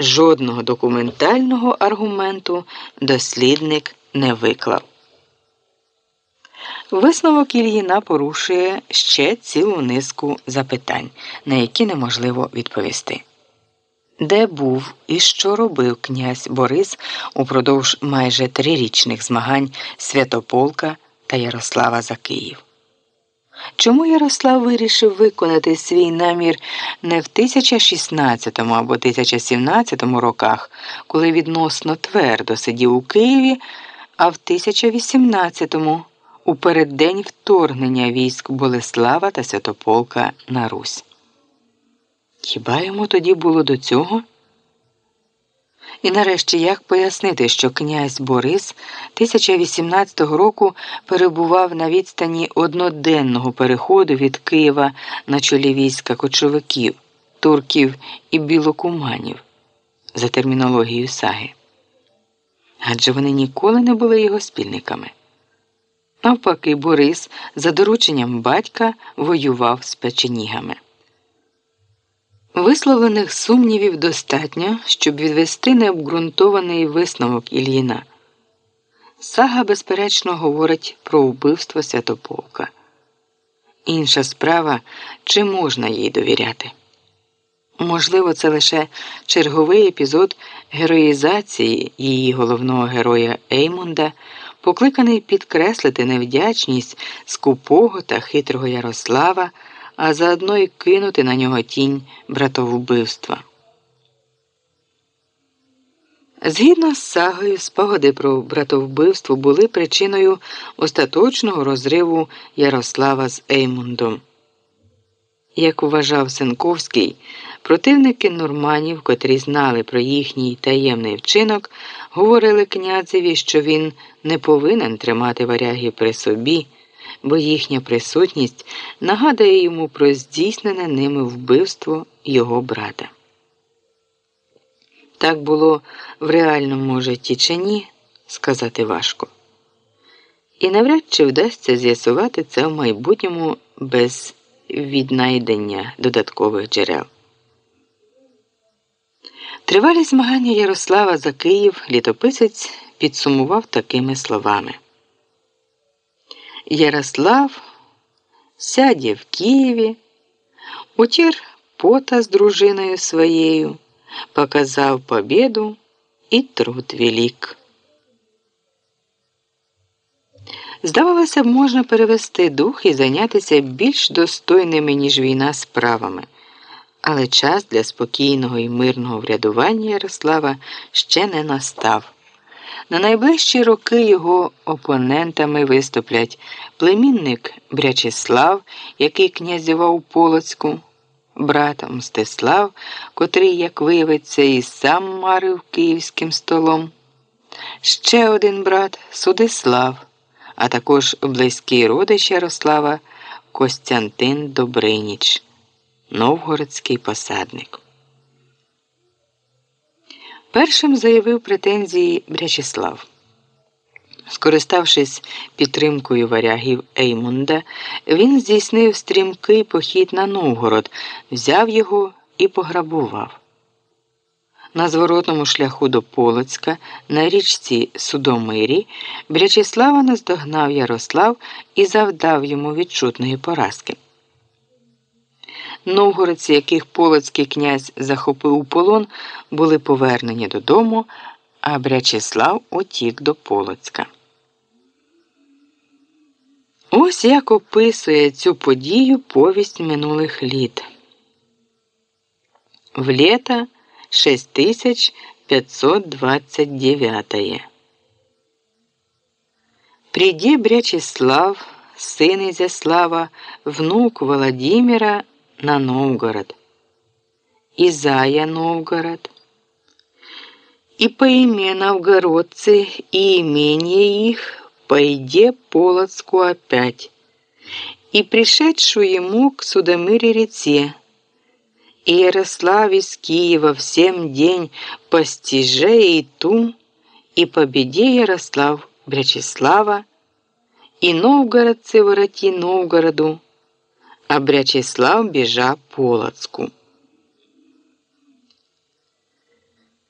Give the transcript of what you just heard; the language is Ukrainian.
жодного документального аргументу дослідник не виклав. Висновок Ільїна порушує ще цілу низку запитань, на які неможливо відповісти. Де був і що робив князь Борис упродовж майже трирічних змагань Святополка та Ярослава за Київ? Чому Ярослав вирішив виконати свій намір не в 1016 або 1017 роках, коли відносно твердо сидів у Києві, а в 1018-му у переддень вторгнення військ Болеслава та Святополка на Русь? Хіба йому тоді було до цього? І нарешті як пояснити, що князь Борис 1018 року перебував на відстані одноденного переходу від Києва на чолі війська кочовиків, турків і білокуманів за термінологією саги? Адже вони ніколи не були його спільниками. Навпаки, Борис за дорученням батька воював з печенігами. Висловлених сумнівів достатньо, щоб відвести необґрунтований висновок Ільїна. Сага, безперечно, говорить про вбивство Святополка. Інша справа, чи можна їй довіряти? Можливо, це лише черговий епізод героїзації її головного героя Еймунда, покликаний підкреслити невдячність скупого та хитрого Ярослава а заодно й кинути на нього тінь братовбивства. Згідно з сагою, спогади про братовбивство були причиною остаточного розриву Ярослава з Еймундом. Як вважав Сенковський, противники норманів, котрі знали про їхній таємний вчинок, говорили князеві, що він не повинен тримати варягів при собі бо їхня присутність нагадує йому про здійснене ними вбивство його брата. Так було в реальному житті чи ні, сказати важко. І навряд чи вдасться з'ясувати це в майбутньому без віднайдення додаткових джерел. Тривалі змагання Ярослава за Київ літописець підсумував такими словами. Ярослав сяде в Києві, утір пота з дружиною своєю, показав победу і труд велик. Здавалося б, можна перевести дух і зайнятися більш достойними, ніж війна справами. Але час для спокійного і мирного врядування Ярослава ще не настав. На найближчі роки його опонентами виступлять племінник Брячеслав, який князював Полоцьку, брат Мстислав, котрий, як виявиться, і сам марив київським столом, ще один брат Судислав, а також близький родич Ярослава Костянтин Добриніч, новгородський посадник. Першим заявив претензії Брячеслав. Скориставшись підтримкою варягів Еймунда, він здійснив стрімкий похід на Новгород, взяв його і пограбував. На зворотному шляху до Полоцька на річці Судомирі Брячеслава наздогнав Ярослав і завдав йому відчутної поразки. Новгородці, яких полоцький князь захопив у полон, були повернені додому, а Брячеслав утік до Полоцька. Ось як описує цю подію повість минулих літ. В лето 6529. Приди Брячеслав, сын Изяслава, внук Владимира на Новгород, Изая Новгород. И по име новгородцы и имение их пойде Полоцку опять, и пришедшую ему к Судомыре реце, и Ярослав из Киева всем день постиже и ту, и победе Ярослав Брячеслава, и новгородцы вороти Новгороду, а Брячеслав біжав Полоцку.